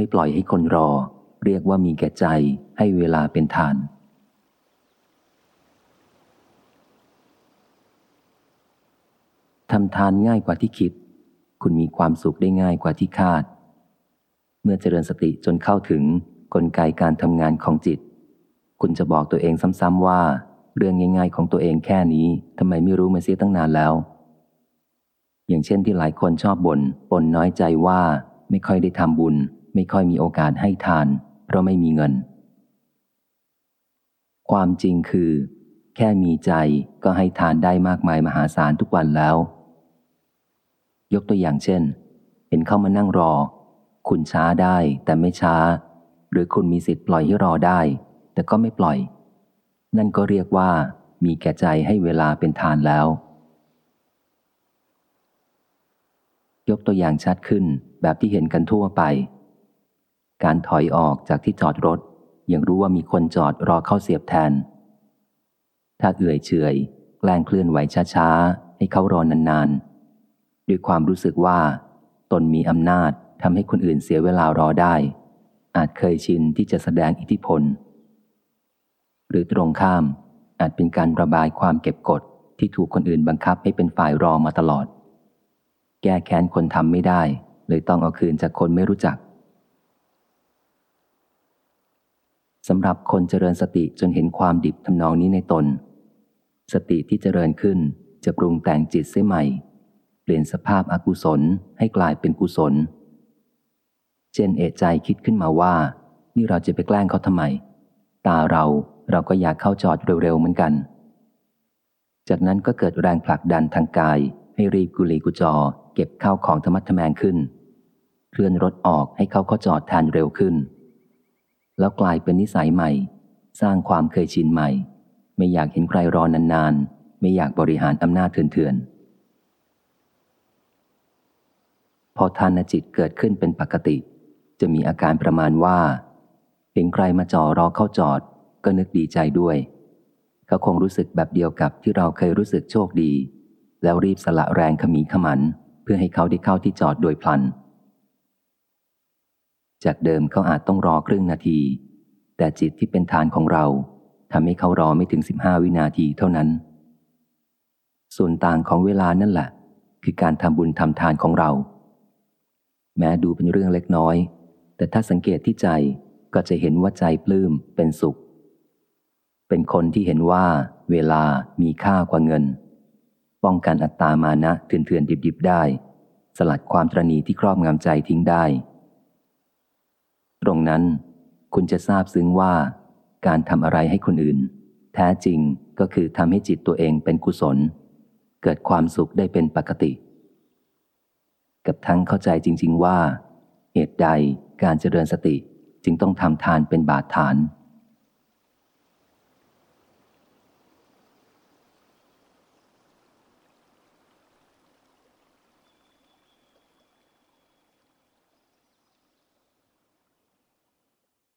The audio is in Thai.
ไม่ปล่อยให้คนรอ เรียกว่ามีแก่ใจให้เวลาเป็นทานทำทานง่ายกว่าที่คิด คุณมีความสุขได้ง่ายกว่าที่คาด เมื่อเจริญสติจนเข้าถึงกลไกการทำงานของจิต คุณจะบอกตัวเองซ้ำๆว่า เรื่องง่าย ๆ ของตัวเองแค่นี้ทำไมไม่รู้มาเสียตั้งนานแล้ว อย่างเช่นที่หลายคนชอบบน่นปนน้อยใจว่าไม่ค่อยได้ทำบุญ ไม่ค่อยมีโอกาสให้ทาน เพราะไม่มีเงิน ความจริงคือ แค่มีใจก็ให้ทานได้มากมายมหาศาลทุกวันแล้ว ยกตัวอย่างเช่น เห็นเข้ามานั่งรอ คุณช้าได้แต่ไม่ช้า หรือคุณมีสิทธิ์ปล่อยให้รอได้ แต่ก็ไม่ปล่อย นั่นก็เรียกว่ามีแก่ใจให้เวลาเป็นทานแล้ว ยกตัวอย่างชัดขึ้นแบบที่เห็นกันทั่วไป การถอยออกจากที่จอดรถ ยังรู้ว่ามีคนจอดรอเข้าเสียบแทน ถ้าเอื่อยเฉยแกล้งเคลื่อนไหวช้าๆ ให้เขารอนานๆ ด้วยความรู้สึกว่า ตนมีอำนาจทำให้คนอื่นเสียเวลารอได้ อาจเคยชินที่จะแสดงอิทธิพล หรือตรงข้าม อาจเป็นการระบายความเก็บกดที่ถูกคนอื่นบังคับให้เป็นฝ่ายรอมาตลอด แก้แค้นคนทำไม่ได้ เลยต้องเอาคืนจากคนไม่รู้จัก สำหรับคนเจริญสติจนเห็นความดิบทำนองนี้ในตน สติที่เจริญขึ้นจะปรุงแต่งจิตเสียใหม่ เปลี่ยนสภาพอากุศลให้กลายเป็นกุศล เช่นเอใจคิดขึ้นมาว่า นี่เราจะไปแกล้งเขาทำไม ตาเราเราก็อยากเข้าจอดเร็วๆเหมือนกัน จากนั้นก็เกิดแรงผลักดันทางกาย ให้รีบกุลีกุจอ เก็บข้าวของธรรมัทแมงขึ้น เคลื่อนรถออกให้เขาเข้าจอดแทนเร็วขึ้น แล้วกลายเป็นนิสัยใหม่ สร้างความเคยชินใหม่ ไม่อยากเห็นใครรอนานๆ ไม่อยากบริหารอำนาจเถื่อนๆ พอทานจิตเกิดขึ้นเป็นปกติ จะมีอาการประมาณว่า เห็นใครมาจอรอเข้าจอด ก็นึกดีใจด้วย เขาคงรู้สึกแบบเดียวกับที่เราเคยรู้สึกโชคดี แล้วรีบสละแรงขมีขมัน เพื่อให้เขาได้เข้าที่จอดโดยพลัน จากเดิมเขาอาจต้องรอครึ่งนาที แต่จิตที่เป็นฐานของเราทำให้เขารอไม่ถึงสิบห้าวินาทีเท่านั้น ส่วนต่างของเวลานั่นแหละ คือการทำบุญทำทานของเรา แม้ดูเป็นเรื่องเล็กน้อย แต่ถ้าสังเกตที่ใจก็จะเห็นว่าใจปลื้มเป็นสุข เป็นคนที่เห็นว่าเวลามีค่ากว่าเงิน ป้องกันอัตตามานะเถื่อนๆดิบๆได้ สลัดความตรณีที่ครอบงำใจทิ้งได้ ตรงนั้นคุณจะทราบซึ้งว่าการทำอะไรให้คนอื่น แท้จริงก็คือทำให้จิตตัวเองเป็นกุศล เกิดความสุขได้เป็นปกติ กับทั้งเข้าใจจริง ๆ ว่า เหตุใดการเจริญสติจึงต้องทำทานเป็นบาดฐาน